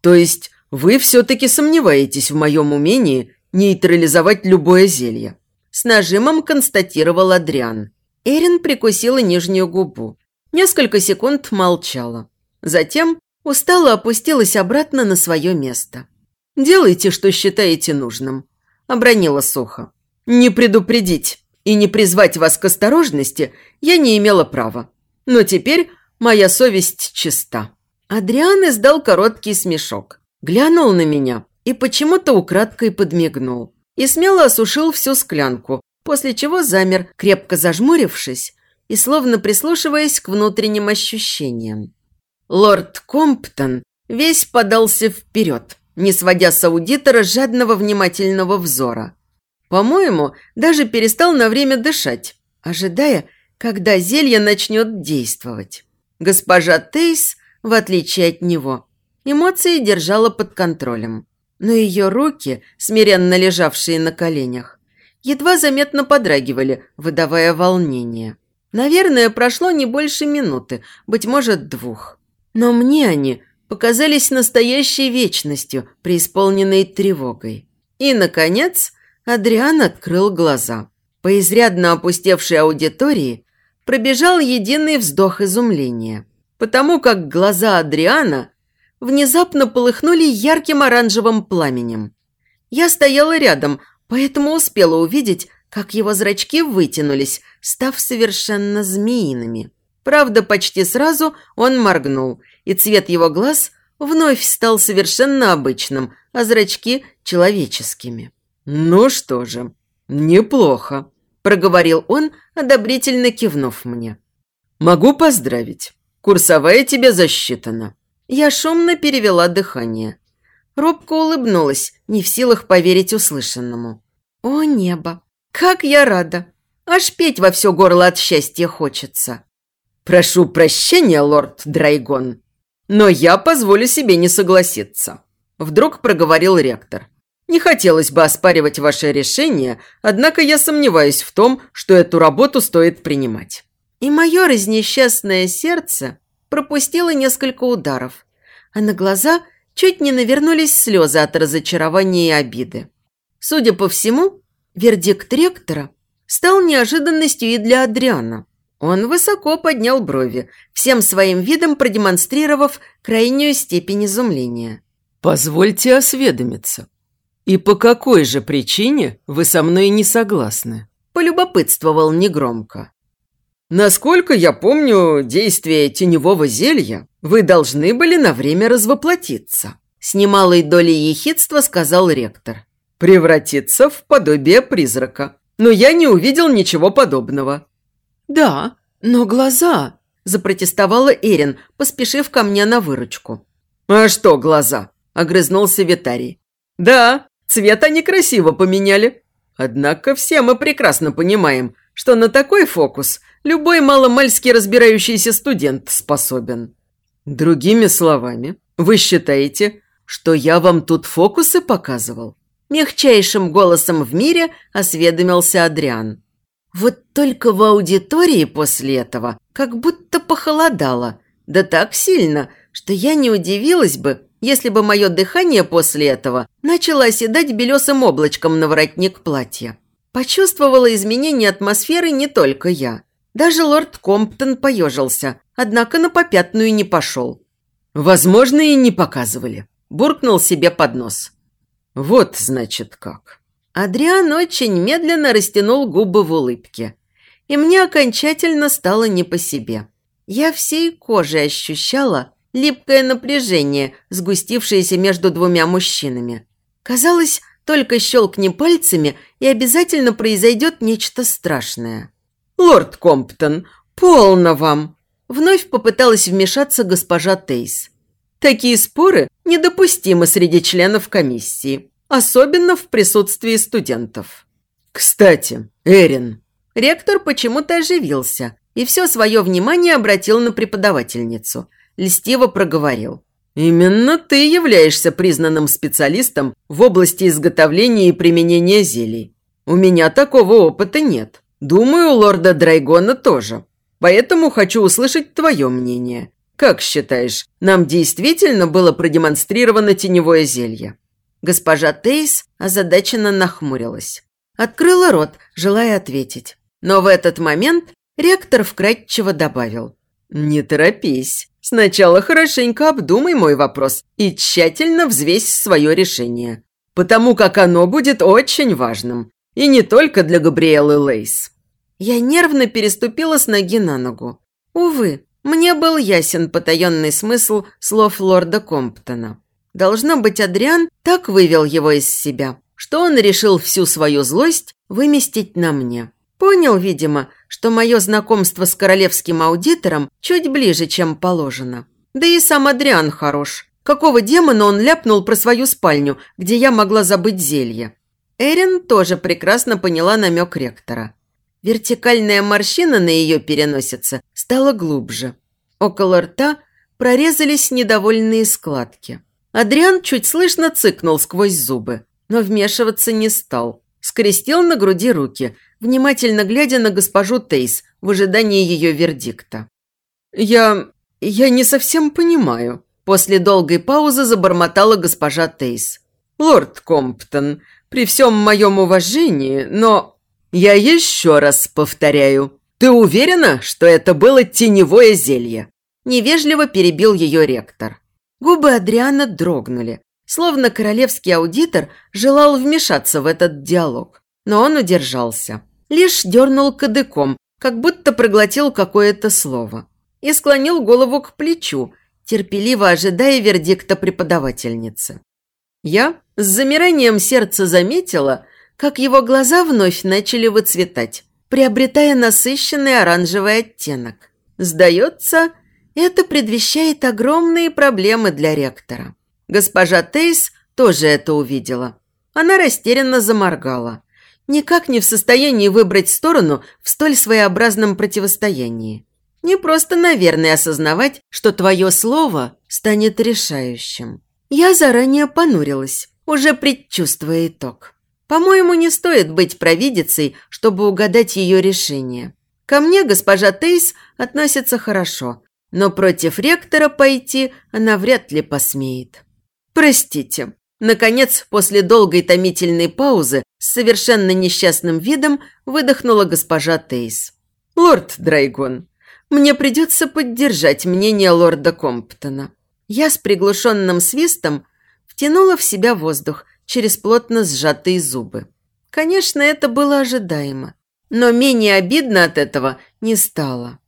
То есть вы все-таки сомневаетесь в моем умении нейтрализовать любое зелье? С нажимом констатировал Адриан. Эрин прикусила нижнюю губу. Несколько секунд молчала. Затем устало опустилась обратно на свое место. «Делайте, что считаете нужным», – обронила сухо. «Не предупредить и не призвать вас к осторожности я не имела права. Но теперь Моя совесть чиста». Адриан издал короткий смешок, глянул на меня и почему-то украдкой подмигнул. И смело осушил всю склянку, после чего замер, крепко зажмурившись и словно прислушиваясь к внутренним ощущениям. Лорд Комптон весь подался вперед, не сводя с аудитора жадного внимательного взора. По-моему, даже перестал на время дышать, ожидая, когда зелье начнет действовать. Госпожа Тейс, в отличие от него, эмоции держала под контролем. Но ее руки, смиренно лежавшие на коленях, едва заметно подрагивали, выдавая волнение. Наверное, прошло не больше минуты, быть может, двух. Но мне они показались настоящей вечностью, преисполненной тревогой. И, наконец, Адриан открыл глаза. По изрядно опустевшей аудитории пробежал единый вздох изумления, потому как глаза Адриана внезапно полыхнули ярким оранжевым пламенем. Я стояла рядом, поэтому успела увидеть, как его зрачки вытянулись, став совершенно змеиными. Правда, почти сразу он моргнул, и цвет его глаз вновь стал совершенно обычным, а зрачки – человеческими. «Ну что же, неплохо», – проговорил он, одобрительно кивнув мне. «Могу поздравить. Курсовая тебе засчитана». Я шумно перевела дыхание. Робко улыбнулась, не в силах поверить услышанному. «О, небо! Как я рада! Аж петь во все горло от счастья хочется!» «Прошу прощения, лорд Драйгон, но я позволю себе не согласиться», – вдруг проговорил ректор. Не хотелось бы оспаривать ваше решение, однако я сомневаюсь в том, что эту работу стоит принимать». И мое разнесчастное сердце пропустило несколько ударов, а на глаза чуть не навернулись слезы от разочарования и обиды. Судя по всему, вердикт ректора стал неожиданностью и для Адриана. Он высоко поднял брови, всем своим видом продемонстрировав крайнюю степень изумления. «Позвольте осведомиться. И по какой же причине вы со мной не согласны?» Полюбопытствовал негромко. «Насколько я помню действие теневого зелья, вы должны были на время развоплотиться», с немалой долей ехидства сказал ректор. «Превратиться в подобие призрака. Но я не увидел ничего подобного». «Да, но глаза...» – запротестовала Эрин, поспешив ко мне на выручку. «А что глаза?» – огрызнулся Витарий. «Да, цвет они красиво поменяли. Однако все мы прекрасно понимаем, что на такой фокус любой маломальски разбирающийся студент способен. Другими словами, вы считаете, что я вам тут фокусы показывал?» Мягчайшим голосом в мире осведомился Адриан. Вот только в аудитории после этого как будто похолодало. Да так сильно, что я не удивилась бы, если бы мое дыхание после этого начало оседать белесым облачком на воротник платья. Почувствовала изменение атмосферы не только я. Даже лорд Комптон поежился, однако на попятную не пошел. «Возможно, и не показывали», – буркнул себе под нос. «Вот, значит, как». Адриан очень медленно растянул губы в улыбке. И мне окончательно стало не по себе. Я всей кожей ощущала липкое напряжение, сгустившееся между двумя мужчинами. Казалось, только щелкни пальцами, и обязательно произойдет нечто страшное. «Лорд Комптон, полно вам!» Вновь попыталась вмешаться госпожа Тейс. «Такие споры недопустимы среди членов комиссии особенно в присутствии студентов. «Кстати, Эрин...» Ректор почему-то оживился и все свое внимание обратил на преподавательницу. Льстиво проговорил. «Именно ты являешься признанным специалистом в области изготовления и применения зелий. У меня такого опыта нет. Думаю, лорда Драйгона тоже. Поэтому хочу услышать твое мнение. Как считаешь, нам действительно было продемонстрировано теневое зелье?» Госпожа Тейс озадаченно нахмурилась. Открыла рот, желая ответить. Но в этот момент ректор вкратчиво добавил. «Не торопись. Сначала хорошенько обдумай мой вопрос и тщательно взвесь свое решение. Потому как оно будет очень важным. И не только для Габриэлы Лейс». Я нервно переступила с ноги на ногу. Увы, мне был ясен потаенный смысл слов лорда Комптона. Должно быть, Адриан так вывел его из себя, что он решил всю свою злость выместить на мне. Понял, видимо, что мое знакомство с королевским аудитором чуть ближе, чем положено. Да и сам Адриан хорош. Какого демона он ляпнул про свою спальню, где я могла забыть зелье? Эрин тоже прекрасно поняла намек ректора. Вертикальная морщина на ее переносице стала глубже. Около рта прорезались недовольные складки. Адриан чуть слышно цыкнул сквозь зубы, но вмешиваться не стал. Скрестил на груди руки, внимательно глядя на госпожу Тейс в ожидании ее вердикта. «Я... я не совсем понимаю», – после долгой паузы забормотала госпожа Тейс. «Лорд Комптон, при всем моем уважении, но...» «Я еще раз повторяю. Ты уверена, что это было теневое зелье?» Невежливо перебил ее ректор. Губы Адриана дрогнули, словно королевский аудитор желал вмешаться в этот диалог. Но он удержался. Лишь дернул кадыком, как будто проглотил какое-то слово. И склонил голову к плечу, терпеливо ожидая вердикта преподавательницы. Я с замиранием сердца заметила, как его глаза вновь начали выцветать, приобретая насыщенный оранжевый оттенок. Сдается, это предвещает огромные проблемы для ректора. Госпожа Тейс тоже это увидела. Она растерянно заморгала. Никак не в состоянии выбрать сторону в столь своеобразном противостоянии. Не просто, наверное, осознавать, что твое слово станет решающим. Я заранее понурилась, уже предчувствуя итог. По-моему, не стоит быть провидицей, чтобы угадать ее решение. Ко мне госпожа Тейс относится хорошо, но против ректора пойти она вряд ли посмеет. Простите. Наконец, после долгой томительной паузы, с совершенно несчастным видом выдохнула госпожа Тейс. «Лорд Драйгон, мне придется поддержать мнение лорда Комптона». Я с приглушенным свистом втянула в себя воздух через плотно сжатые зубы. Конечно, это было ожидаемо, но менее обидно от этого не стало.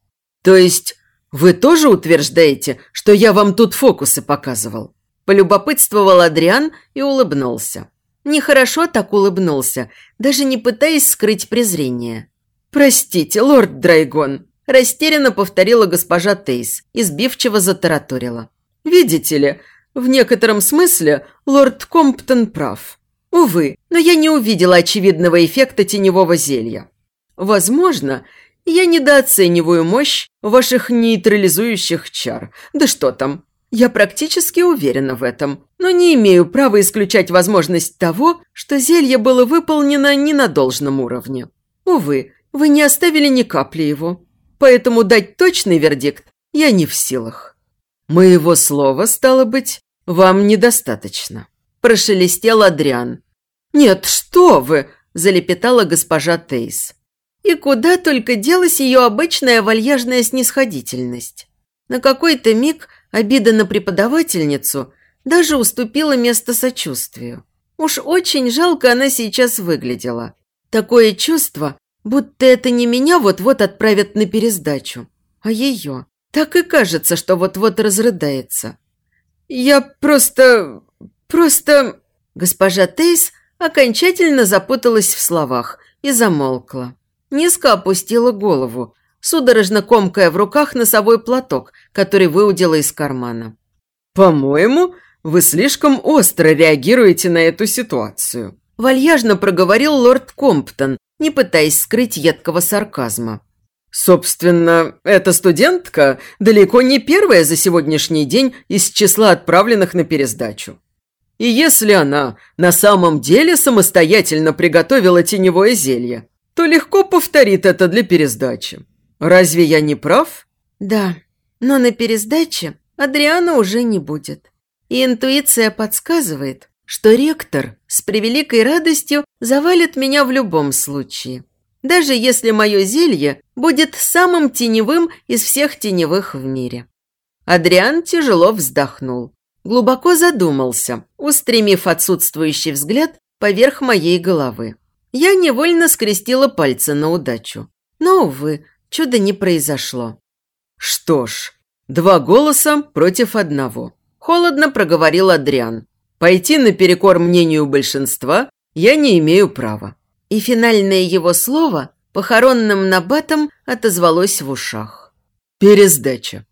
«То есть вы тоже утверждаете, что я вам тут фокусы показывал?» Полюбопытствовал Адриан и улыбнулся. Нехорошо так улыбнулся, даже не пытаясь скрыть презрение. «Простите, лорд Драйгон», – растерянно повторила госпожа Тейс и сбивчиво затараторила. «Видите ли, в некотором смысле лорд Комптон прав. Увы, но я не увидела очевидного эффекта теневого зелья. Возможно, я недооцениваю мощь ваших нейтрализующих чар. Да что там, я практически уверена в этом, но не имею права исключать возможность того, что зелье было выполнено не на должном уровне. Увы, вы не оставили ни капли его, поэтому дать точный вердикт я не в силах. Моего слова, стало быть, вам недостаточно. Прошелестел Адриан. «Нет, что вы!» – залепетала госпожа Тейс. И куда только делась ее обычная вальяжная снисходительность. На какой-то миг обида на преподавательницу даже уступила место сочувствию. Уж очень жалко она сейчас выглядела. Такое чувство, будто это не меня вот-вот отправят на пересдачу, а ее. Так и кажется, что вот-вот разрыдается. «Я просто... просто...» Госпожа Тейс окончательно запуталась в словах и замолкла. Низко опустила голову, судорожно комкая в руках носовой платок, который выудила из кармана. «По-моему, вы слишком остро реагируете на эту ситуацию», вальяжно проговорил лорд Комптон, не пытаясь скрыть едкого сарказма. Собственно, эта студентка далеко не первая за сегодняшний день из числа отправленных на пересдачу. И если она на самом деле самостоятельно приготовила теневое зелье, то легко повторит это для пересдачи. Разве я не прав? Да, но на пересдаче Адриана уже не будет. И интуиция подсказывает, что ректор с превеликой радостью завалит меня в любом случае. Даже если мое зелье будет самым теневым из всех теневых в мире. Адриан тяжело вздохнул. Глубоко задумался, устремив отсутствующий взгляд поверх моей головы. Я невольно скрестила пальцы на удачу. Но, увы, чуда не произошло. «Что ж, два голоса против одного», – холодно проговорил Адриан. «Пойти наперекор мнению большинства я не имею права». И финальное его слово похоронным набатом отозвалось в ушах. «Пересдача».